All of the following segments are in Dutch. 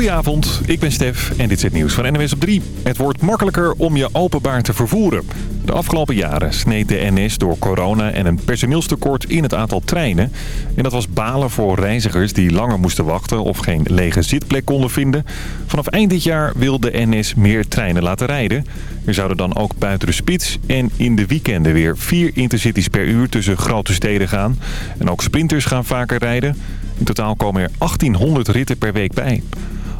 Goedenavond, ik ben Stef en dit is het nieuws van NWS op 3. Het wordt makkelijker om je openbaar te vervoeren. De afgelopen jaren sneed de NS door corona en een personeelstekort in het aantal treinen. En dat was balen voor reizigers die langer moesten wachten of geen lege zitplek konden vinden. Vanaf eind dit jaar wil de NS meer treinen laten rijden. Er zouden dan ook buiten de spits en in de weekenden weer vier intercities per uur tussen grote steden gaan. En ook sprinters gaan vaker rijden. In totaal komen er 1800 ritten per week bij.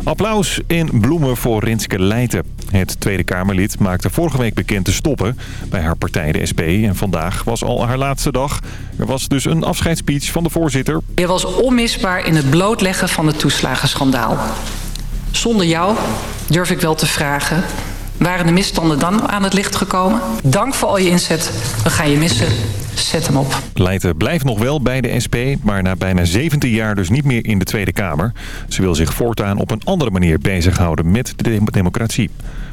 Applaus en bloemen voor Rinske Leijten. Het Tweede Kamerlid maakte vorige week bekend te stoppen bij haar partij, de SP. En vandaag was al haar laatste dag. Er was dus een afscheidsspeech van de voorzitter. Je was onmisbaar in het blootleggen van het toeslagenschandaal. Zonder jou, durf ik wel te vragen, waren de misstanden dan aan het licht gekomen? Dank voor al je inzet. We gaan je missen. Zet hem op. Leijten blijft nog wel bij de SP, maar na bijna 17 jaar dus niet meer in de Tweede Kamer. Ze wil zich voortaan op een andere manier bezighouden met de democratie.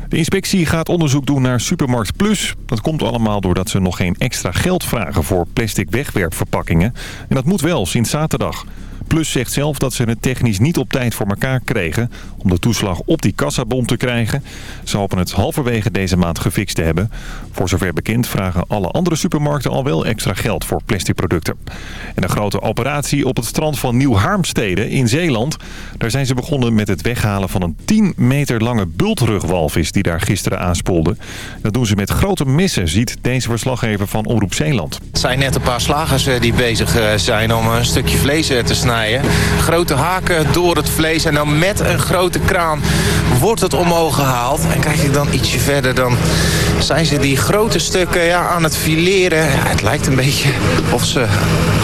De inspectie gaat onderzoek doen naar Supermarkt Plus. Dat komt allemaal doordat ze nog geen extra geld vragen voor plastic wegwerpverpakkingen. En dat moet wel sinds zaterdag. Plus zegt zelf dat ze het technisch niet op tijd voor elkaar kregen... om de toeslag op die kassabon te krijgen. Ze hopen het halverwege deze maand gefixt te hebben. Voor zover bekend vragen alle andere supermarkten al wel extra geld voor plastic producten. En een grote operatie op het strand van Nieuw-Harmstede in Zeeland. Daar zijn ze begonnen met het weghalen van een 10 meter lange bultrugwalvis die daar gisteren aanspoelde. Dat doen ze met grote messen, ziet deze verslaggever van Omroep Zeeland. Het zijn net een paar slagers eh, die bezig eh, zijn om een stukje vlees eh, te snijden. Grote haken door het vlees en dan met een grote kraan wordt het omhoog gehaald. En kijk ik dan ietsje verder, dan zijn ze die grote stukken ja, aan het fileren. Het lijkt een beetje of ze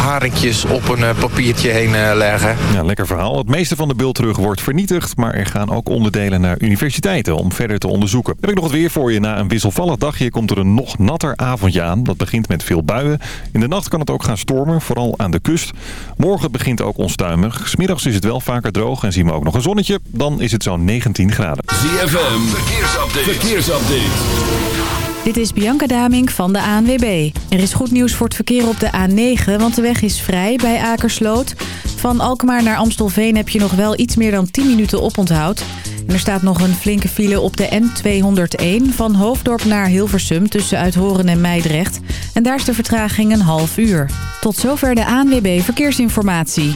haringjes op een uh, papiertje heen uh, leggen. Ja, lekker verhaal. Het meeste van de bultrug wordt vernietigd, maar er gaan ook onderdelen naar universiteiten om verder te onderzoeken. Heb ik nog wat weer voor je. Na een wisselvallig dagje komt er een nog natter avondje aan. Dat begint met veel buien. In de nacht kan het ook gaan stormen, vooral aan de kust. Morgen begint ook onstuimig. Smiddags is het wel vaker droog en zien we ook nog een zonnetje. Dan is het zo'n 19 graden. ZFM, verkeersupdate. verkeersupdate. Dit is Bianca Daming van de ANWB. Er is goed nieuws voor het verkeer op de A9, want de weg is vrij bij Akersloot. Van Alkmaar naar Amstelveen heb je nog wel iets meer dan 10 minuten oponthoud. En er staat nog een flinke file op de N201 van Hoofddorp naar Hilversum tussen Uithoren en Meidrecht. En daar is de vertraging een half uur. Tot zover de ANWB Verkeersinformatie.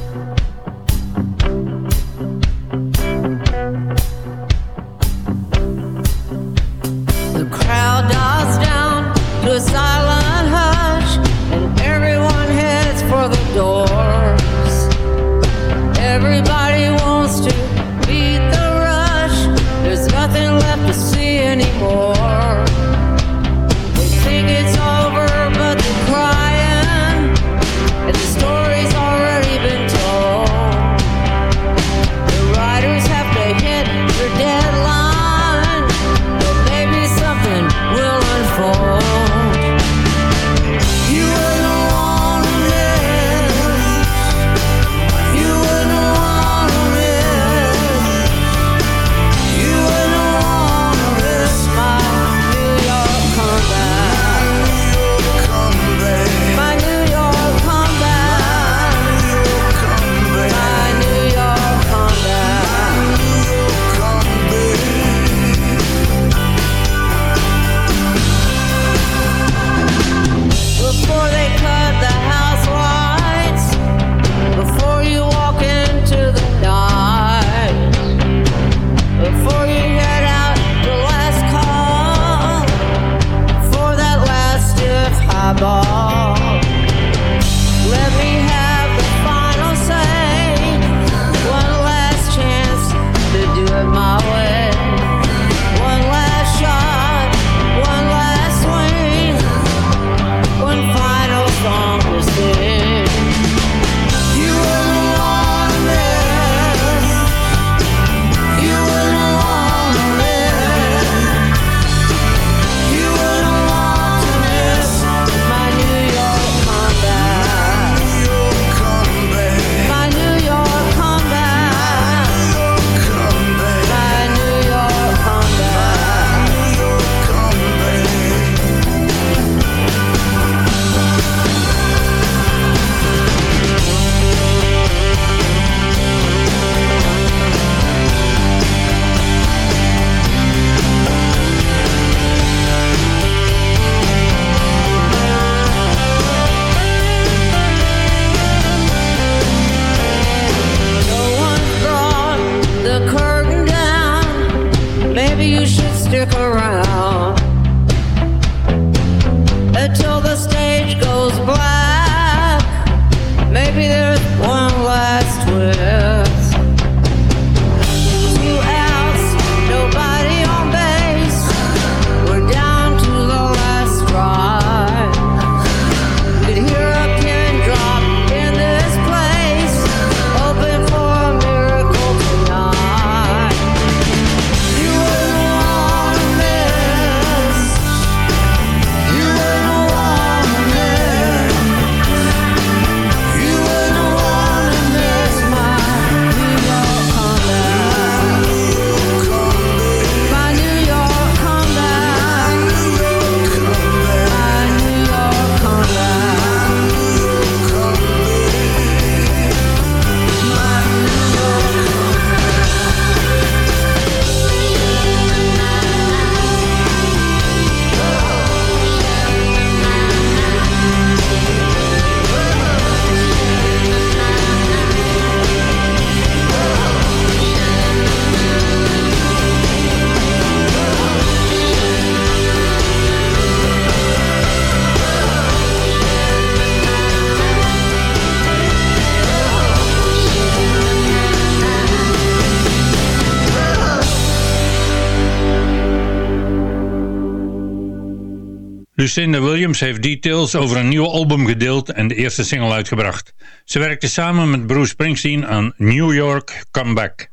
Lucinda Williams heeft details over een nieuw album gedeeld en de eerste single uitgebracht. Ze werkte samen met Bruce Springsteen aan New York Comeback.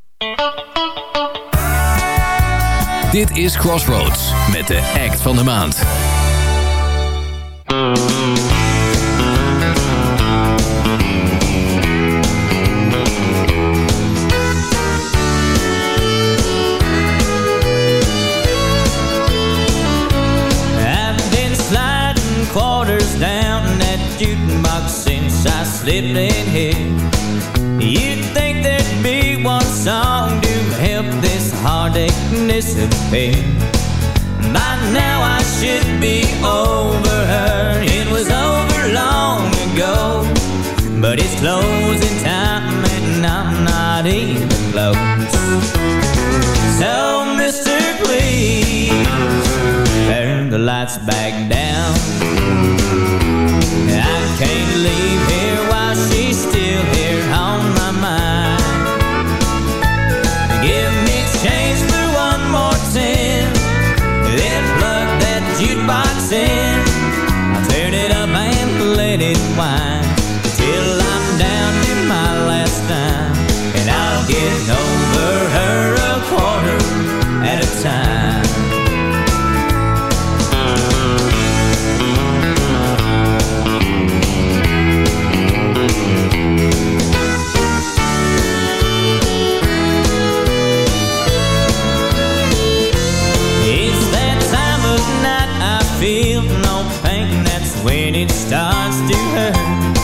Dit is Crossroads met de act van de maand. In here. You'd think there'd be one song to help this heartache disappear. By now I should be over her. It was over long ago. But it's closing time and I'm not even close. So, Mr. Please turn the lights back down. I can't leave when it starts to hurt.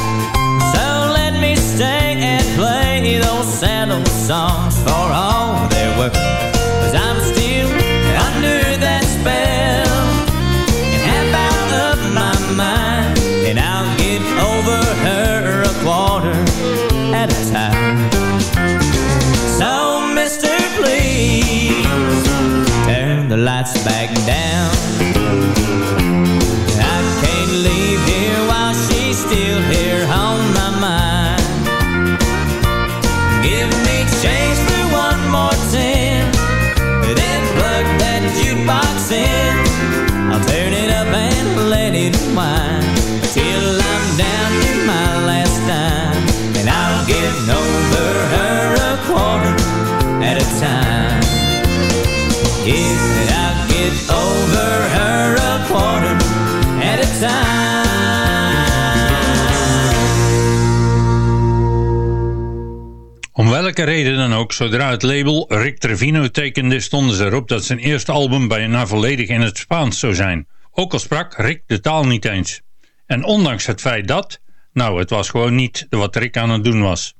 Welke reden dan ook, zodra het label Rick Trevino tekende, stonden ze erop dat zijn eerste album bijna volledig in het Spaans zou zijn. Ook al sprak Rick de taal niet eens. En ondanks het feit dat, nou, het was gewoon niet wat Rick aan het doen was.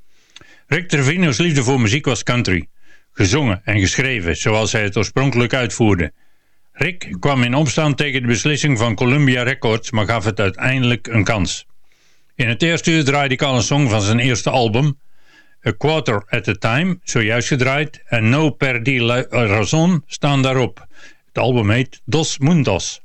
Rick Trevino's liefde voor muziek was country. Gezongen en geschreven, zoals hij het oorspronkelijk uitvoerde. Rick kwam in opstand tegen de beslissing van Columbia Records, maar gaf het uiteindelijk een kans. In het eerste uur draaide ik al een song van zijn eerste album, A Quarter at a Time, zojuist gedraaid, en No Perdi la Razón staan daarop. Het album heet Dos Mundos.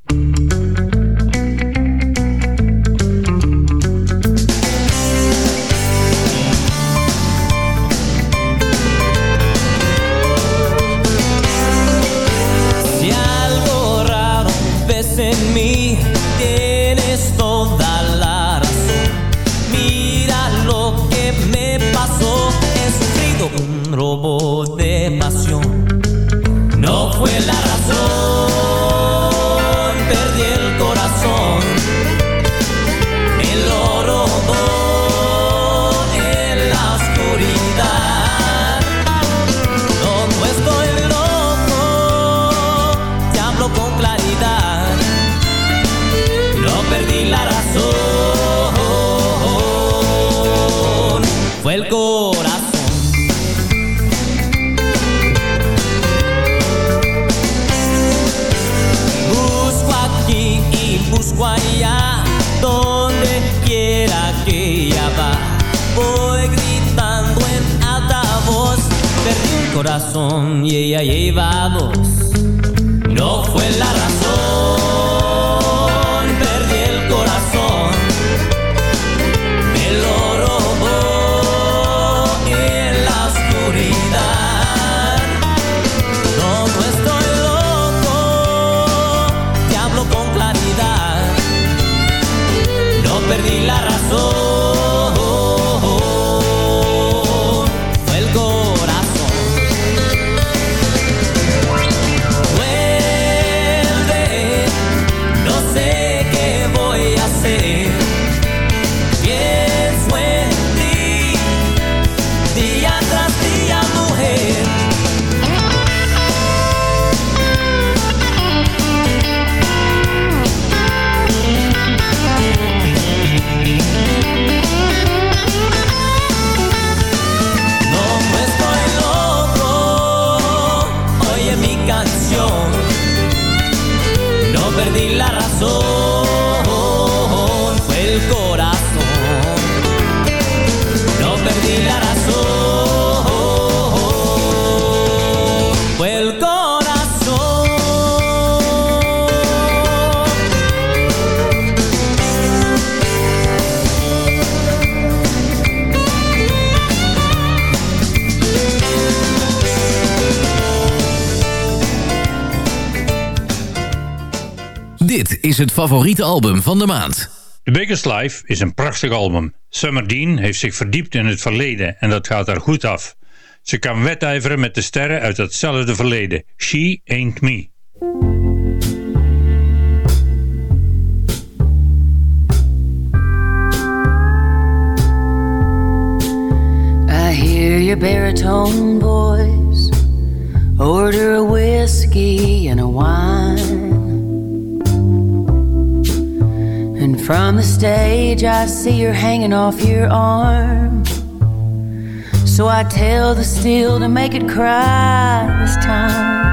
Het favoriete album van de maand. The Biggest Life is een prachtig album. Summer Dean heeft zich verdiept in het verleden en dat gaat haar goed af. Ze kan wedijveren met de sterren uit datzelfde verleden. She Ain't Me. I hear your baritone voice. Order a whiskey and a wine. And from the stage, I see you're hanging off your arm. So I tell the steel to make it cry this time.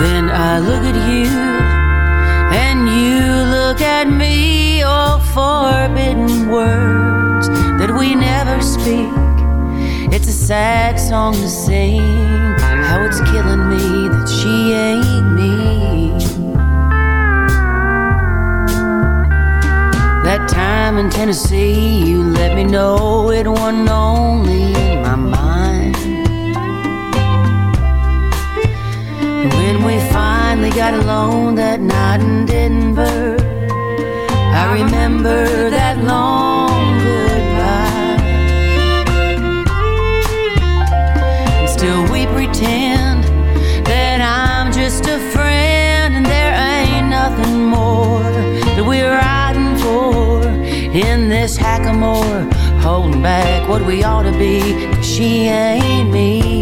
Then I look at you, and you look at me, all forbidden words that we never speak. It's a sad song to sing, how it's killing me that she ain't me. Time in Tennessee, you let me know it wasn't only in my mind. When we finally got alone that night in Denver, I remember that long in this hackamore, holding back what we ought to be, she ain't me.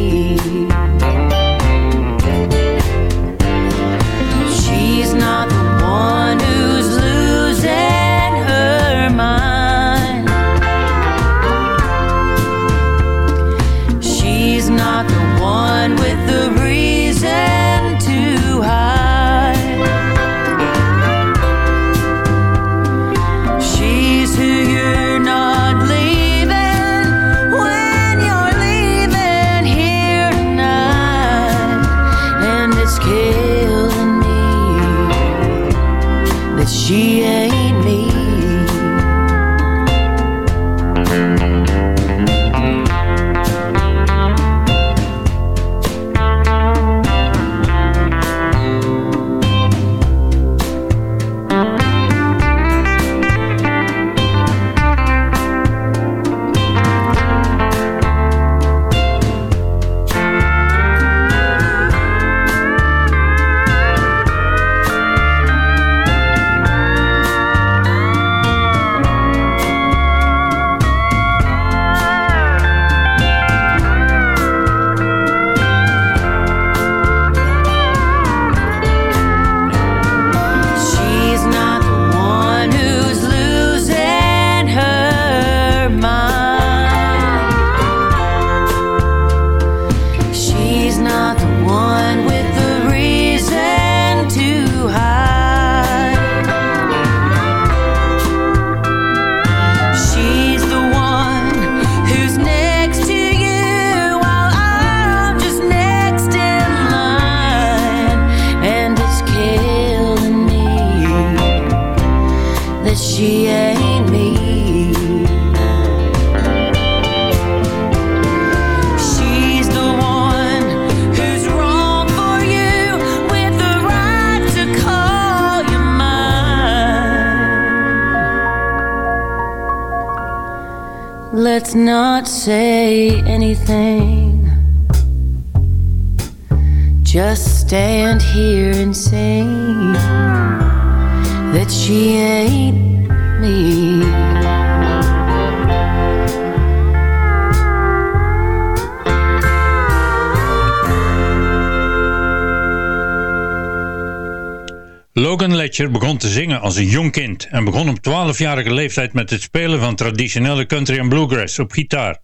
Thatcher begon te zingen als een jong kind en begon op 12-jarige leeftijd met het spelen van traditionele country en bluegrass op gitaar.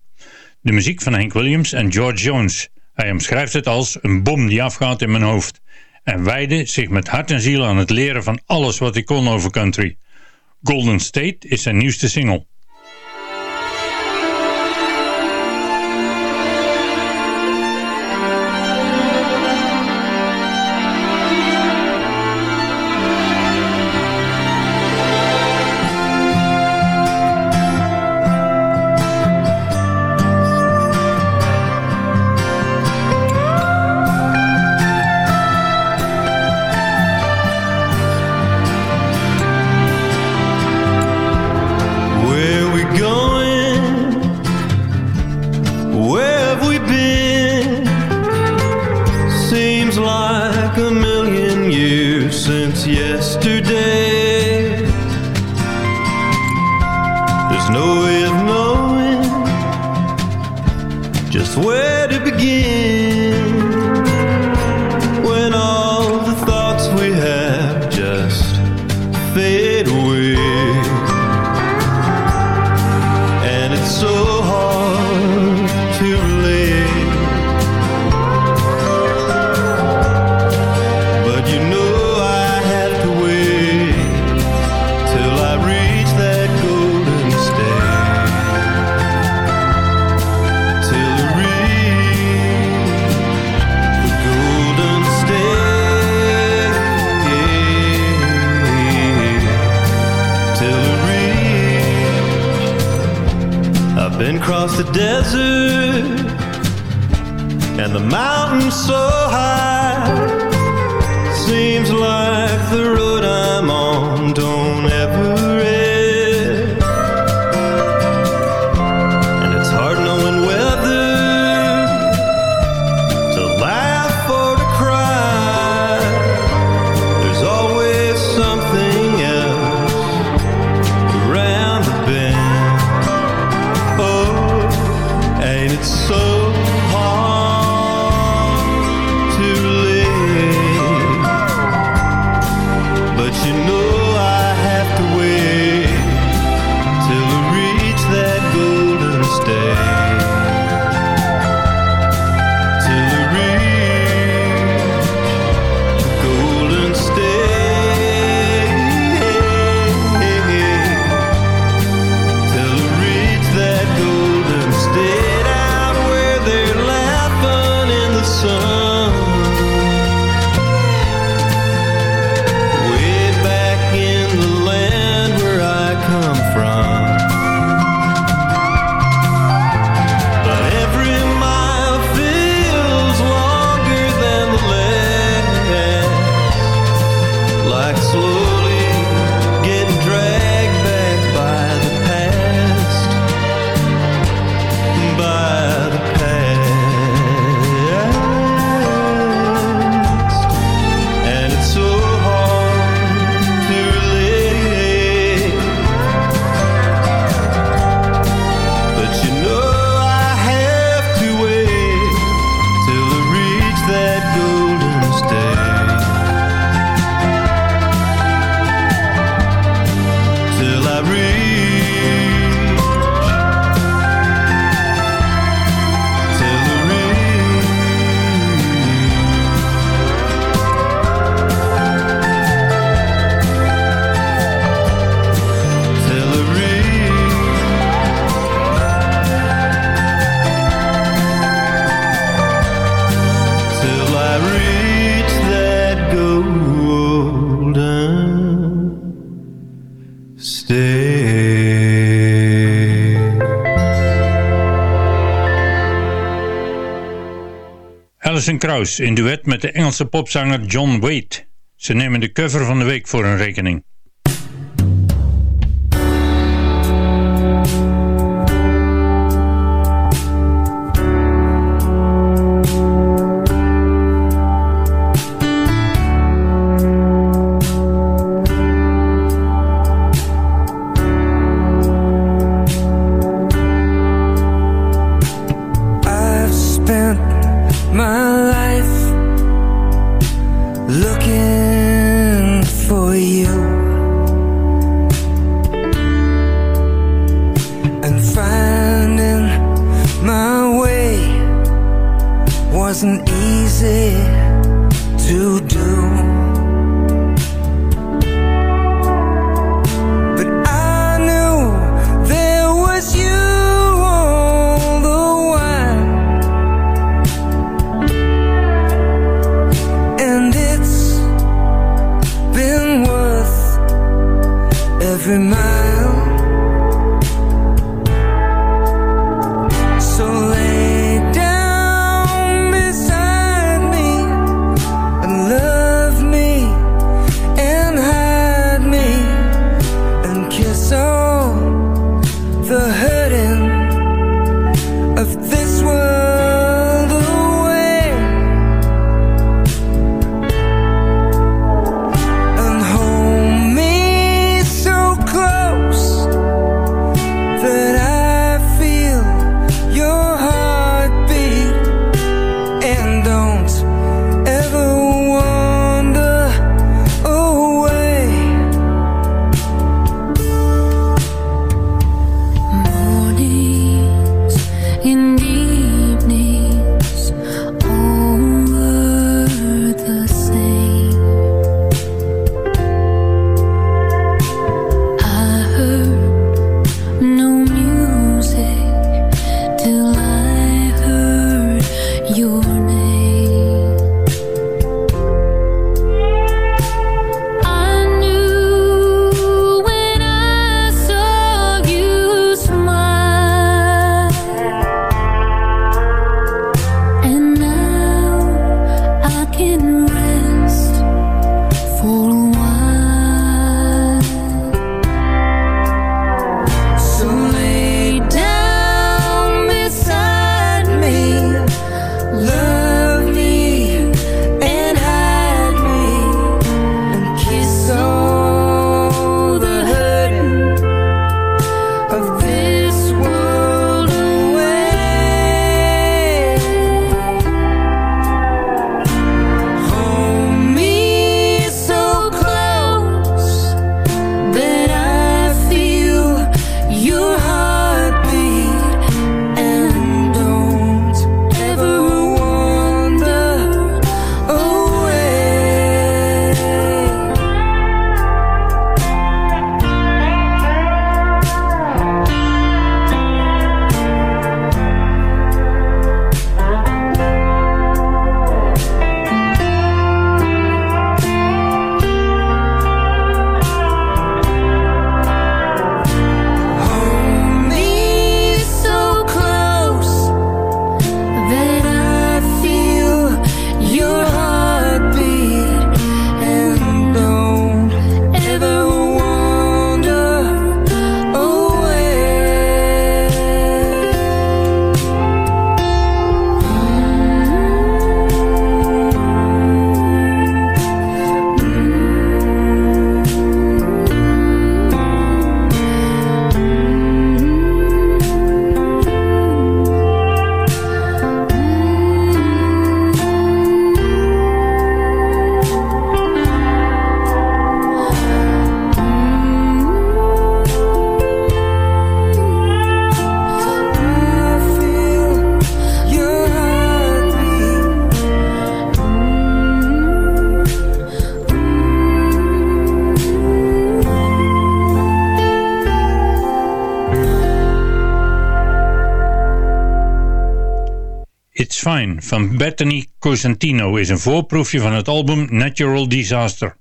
De muziek van Hank Williams en George Jones. Hij omschrijft het als een bom die afgaat in mijn hoofd en wijde zich met hart en ziel aan het leren van alles wat ik kon over country. Golden State is zijn nieuwste single. stay. Alison Krauss in duet met de Engelse popzanger John Waite. Ze nemen de cover van de week voor hun rekening. van Bethany Cosentino is een voorproefje van het album Natural Disaster.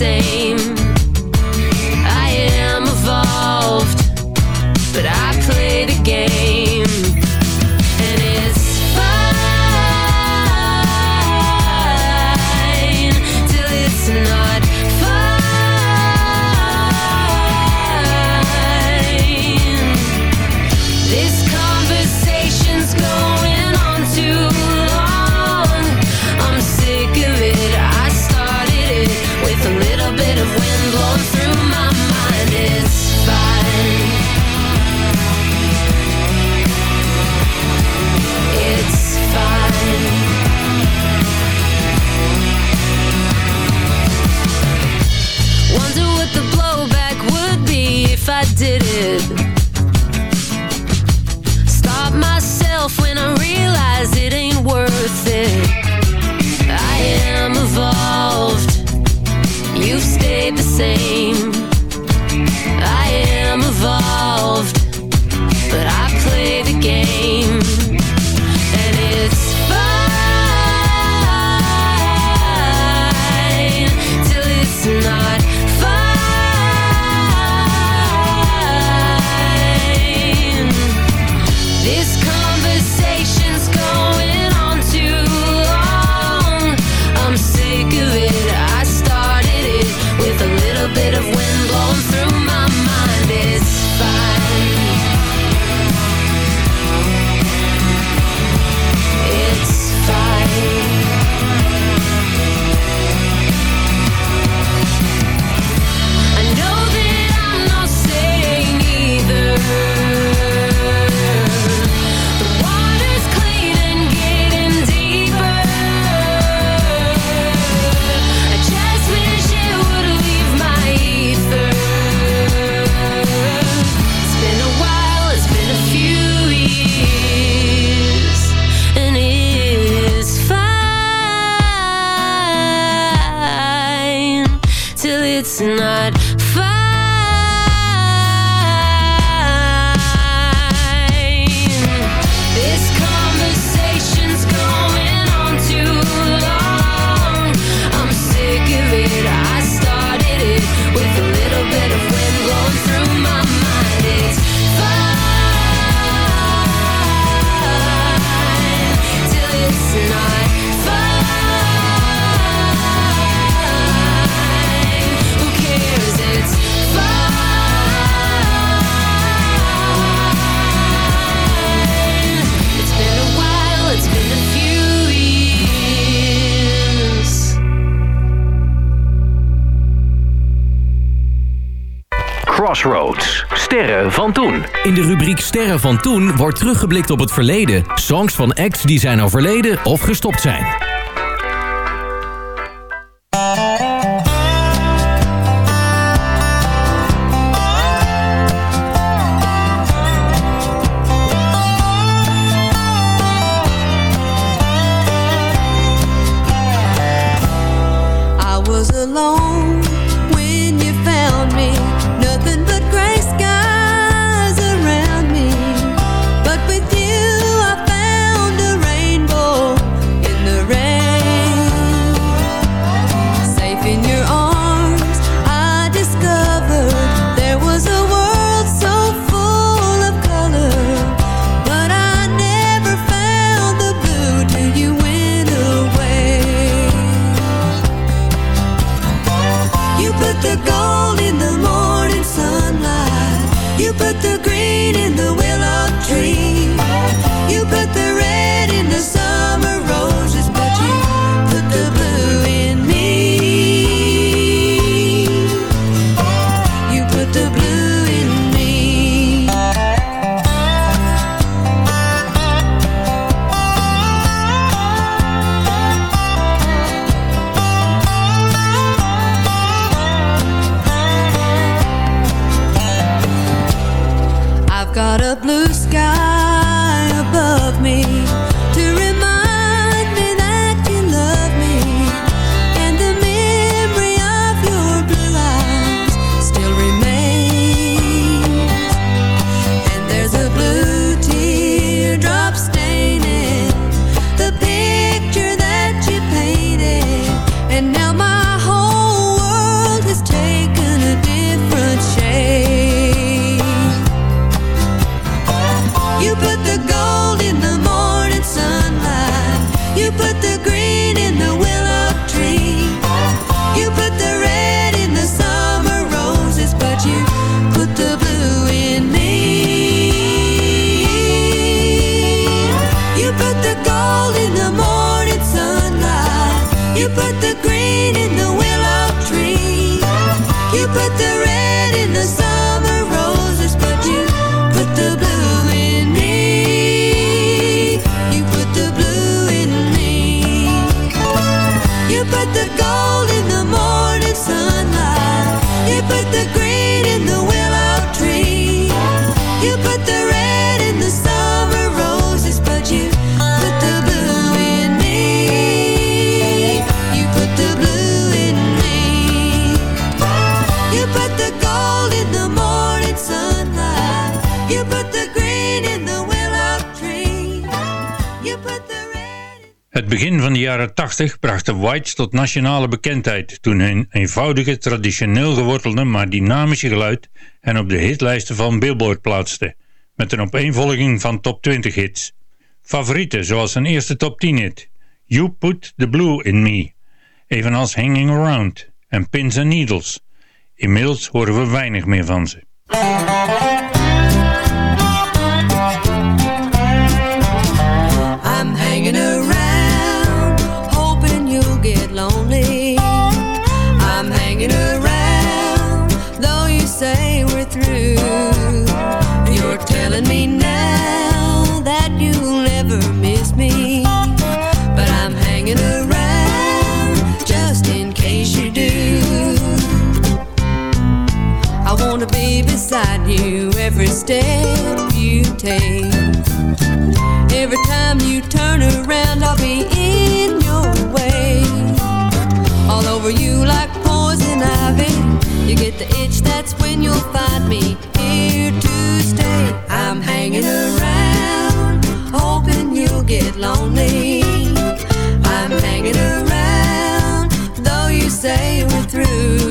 same. sterren van toen wordt teruggeblikt op het verleden. Songs van ex die zijn overleden of gestopt zijn. begin van de jaren 80 brachten Whites tot nationale bekendheid toen hun eenvoudige, traditioneel gewortelde, maar dynamische geluid hen op de hitlijsten van Billboard plaatste, met een opeenvolging van top 20 hits. Favorieten zoals hun eerste top 10 hit, You Put the Blue in Me, evenals Hanging Around en Pins and Needles. Inmiddels horen we weinig meer van ze. beside you every step you take. Every time you turn around, I'll be in your way. All over you like poison ivy. You get the itch, that's when you'll find me here to stay. I'm hanging around, hoping you'll get lonely. I'm hanging around, though you say we're through.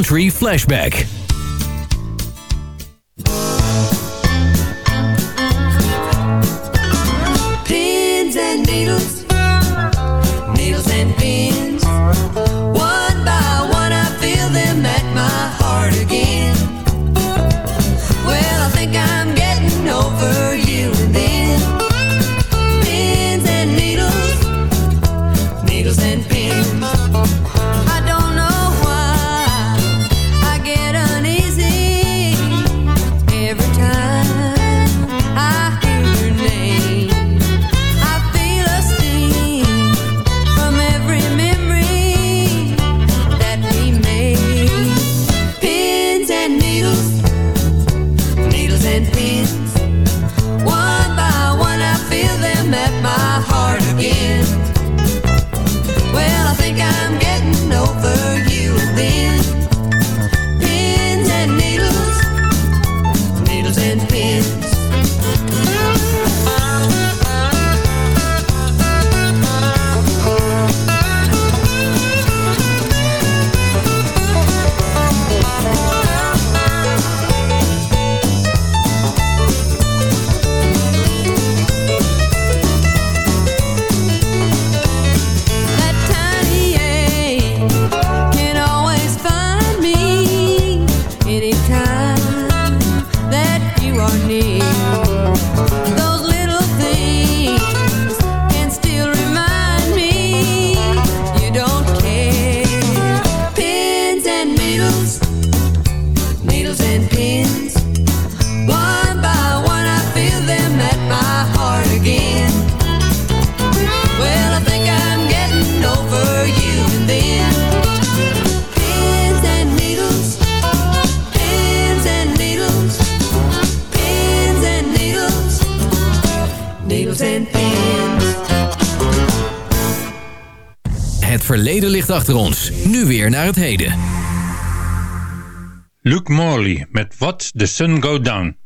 Country Flashback. naar het heden. Luke Morley met What the Sun Go Down.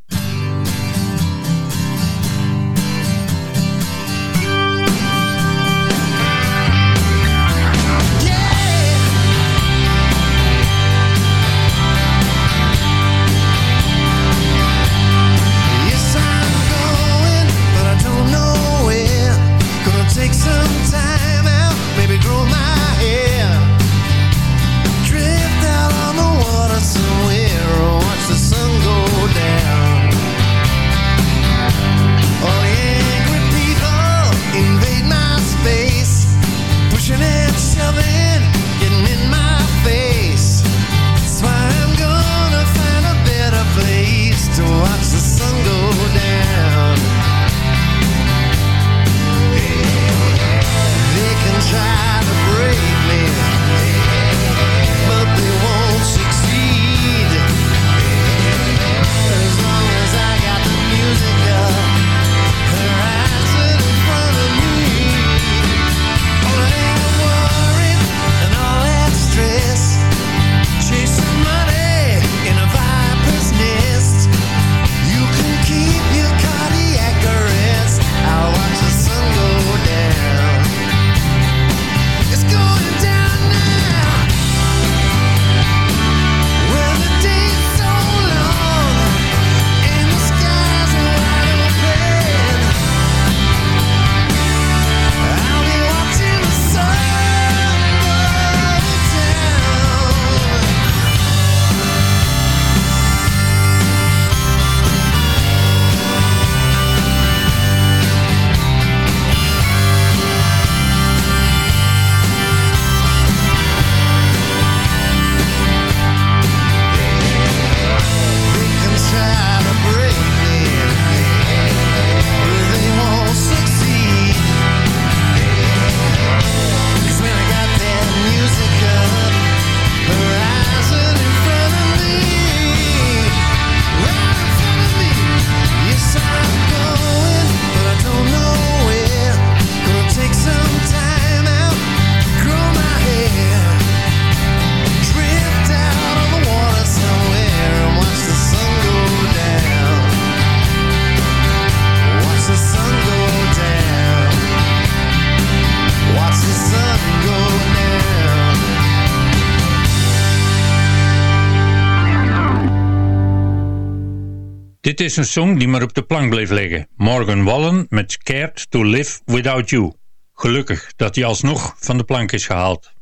Dit is een song die maar op de plank bleef liggen. Morgan Wallen met Scared to Live Without You. Gelukkig dat hij alsnog van de plank is gehaald.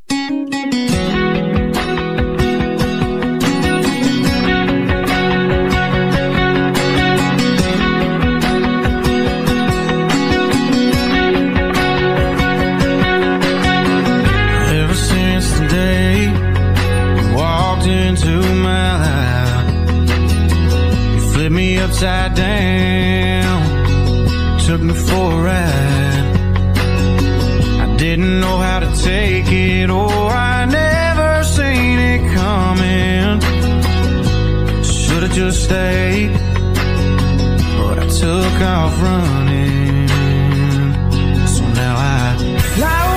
upside down. Took me for a ride. I didn't know how to take it. Oh, I never seen it coming. Should've just stayed, but I took off running. So now I fly.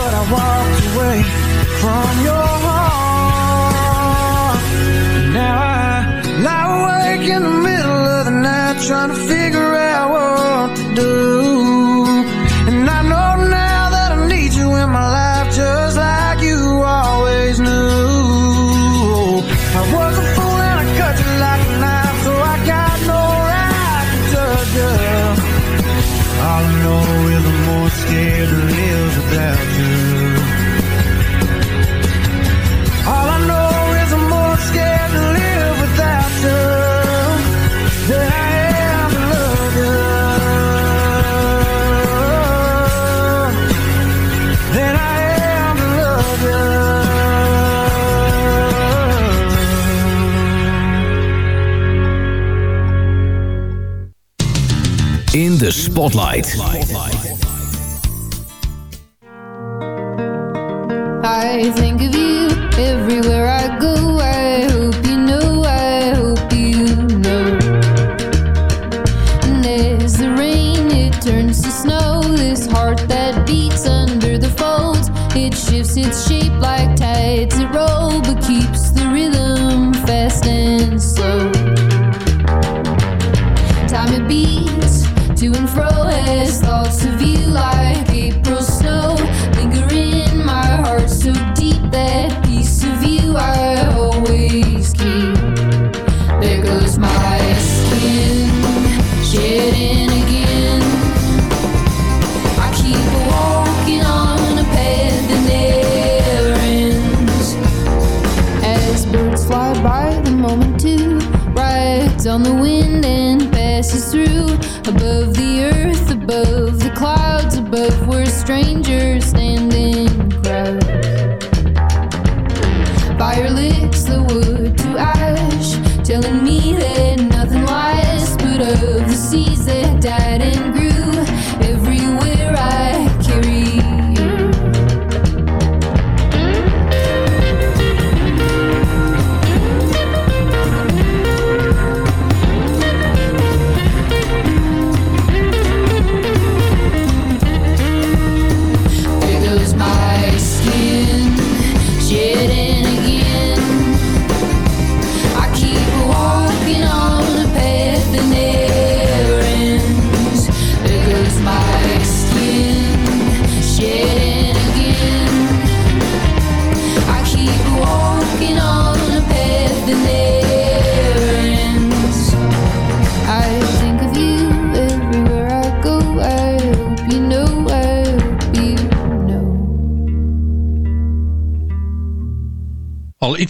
but I walked away from your Spotlight. I think of you everywhere I go. the wind and passes through above the earth, above the clouds, above where strangers stand in crowds. Fire licks the wood to ash, telling me that nothing lasts but of the seeds that died and grew.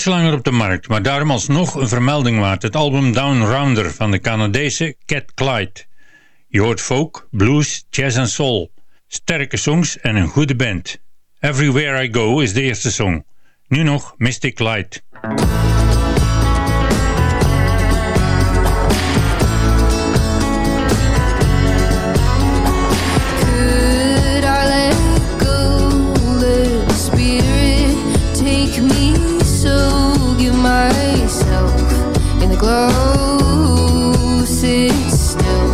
langer op de markt, maar daarom alsnog een vermelding waard. Het album Down Rounder van de Canadese Cat Clyde. Je hoort folk, blues, jazz en soul. Sterke songs en een goede band. Everywhere I Go is de eerste song. Nu nog Mystic Light. world sits still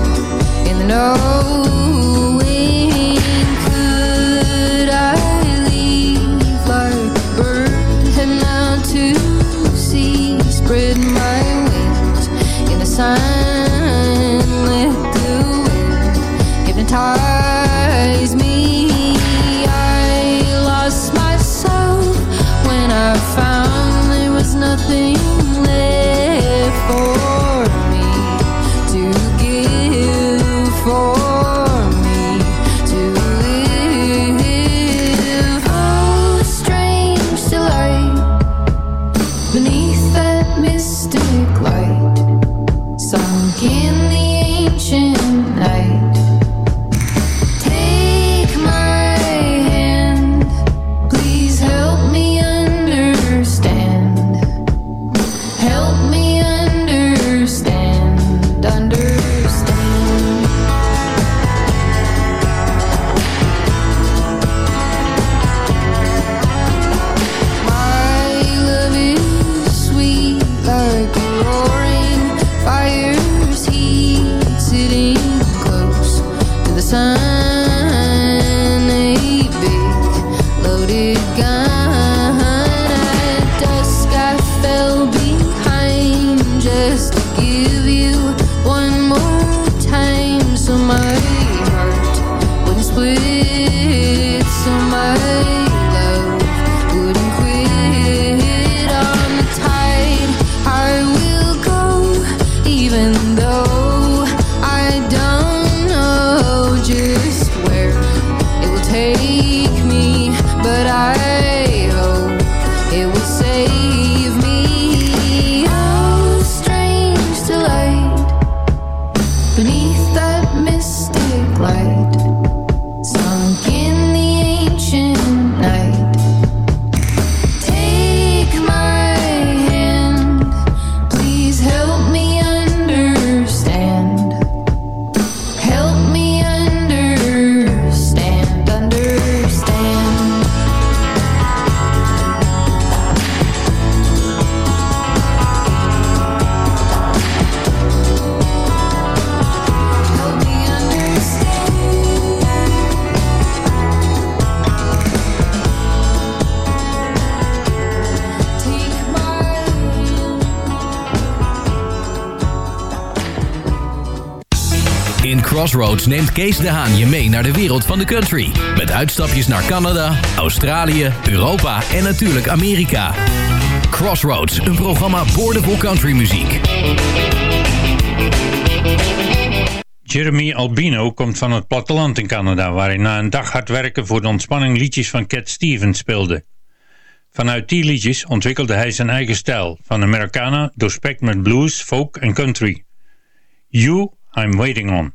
in the knowing Could I leave like a bird out to sea Spread my wings in the wind hypnotize me. I lost myself when I found there was nothing Crossroads neemt Kees de Haan je mee naar de wereld van de country. Met uitstapjes naar Canada, Australië, Europa en natuurlijk Amerika. Crossroads, een programma boordevol countrymuziek. Jeremy Albino komt van het platteland in Canada... waar hij na een dag hard werken voor de ontspanning liedjes van Cat Stevens speelde. Vanuit die liedjes ontwikkelde hij zijn eigen stijl... van Americana doorspekt met blues, folk en country. You, I'm Waiting On.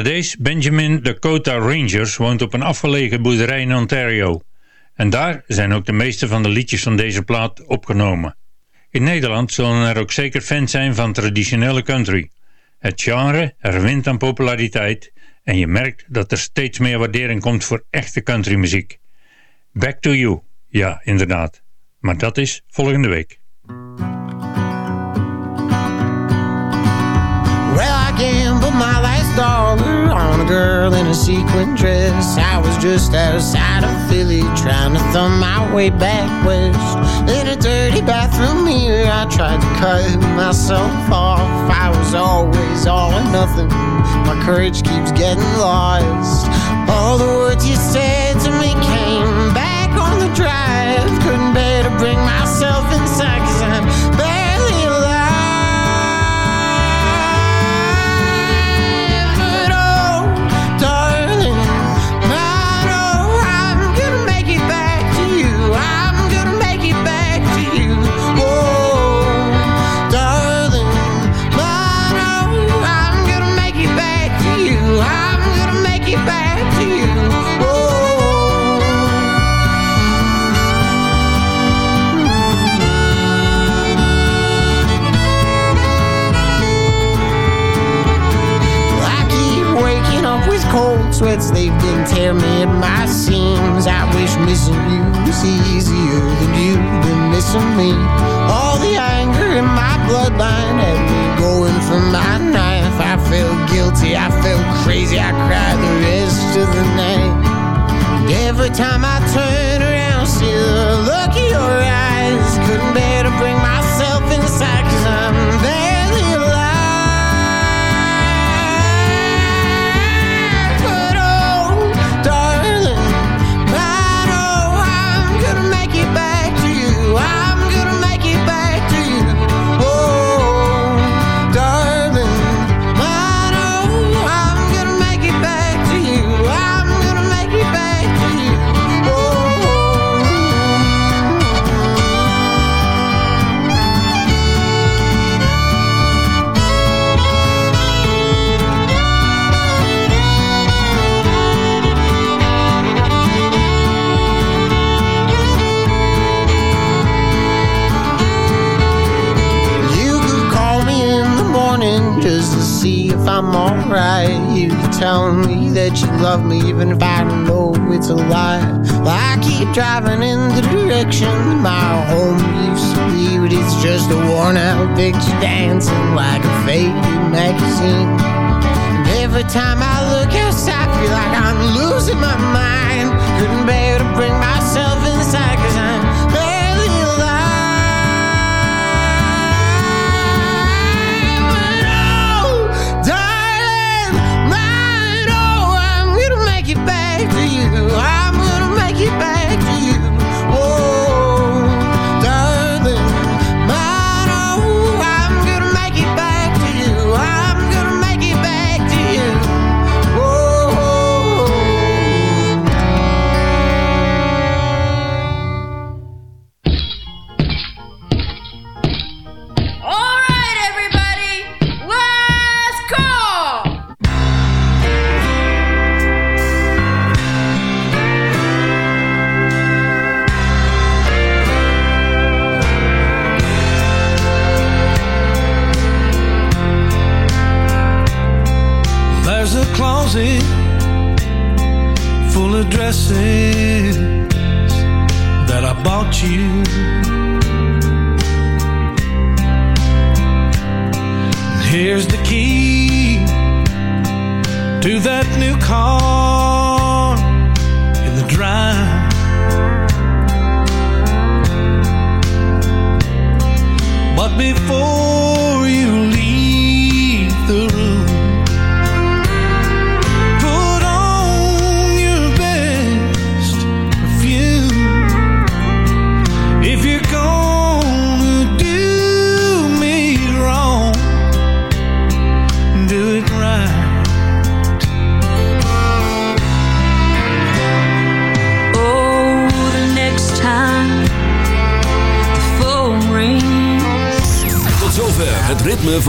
Canadees Benjamin Dakota Rangers woont op een afgelegen boerderij in Ontario. En daar zijn ook de meeste van de liedjes van deze plaat opgenomen. In Nederland zullen er ook zeker fans zijn van traditionele country. Het genre herwint aan populariteit en je merkt dat er steeds meer waardering komt voor echte countrymuziek. Back to You, ja inderdaad. Maar dat is volgende week. Girl in a sequin dress. I was just outside of Philly trying to thumb my way back west. In a dirty bathroom mirror, I tried to cut myself off. I was always all or nothing. My courage keeps getting lost. All the words you said to me came back on the drive. Couldn't bear to bring myself regrets, they've been tearing me at my seams. I wish missing you was easier than you've been missing me. All the anger in my bloodline had me going for my knife. I felt guilty, I felt crazy, I cried the rest of the night. And every time I turn around, see the look in your eyes. Couldn't bear to bring myself inside, cause I'm barely I'm alright. You tell me that you love me even if I know it's a lie. I keep driving in the direction my home used to be, but it's just a worn out picture dancing like a faded magazine. And every time I look outside, I feel like I'm losing my mind. Couldn't bear to bring myself inside, cause I'm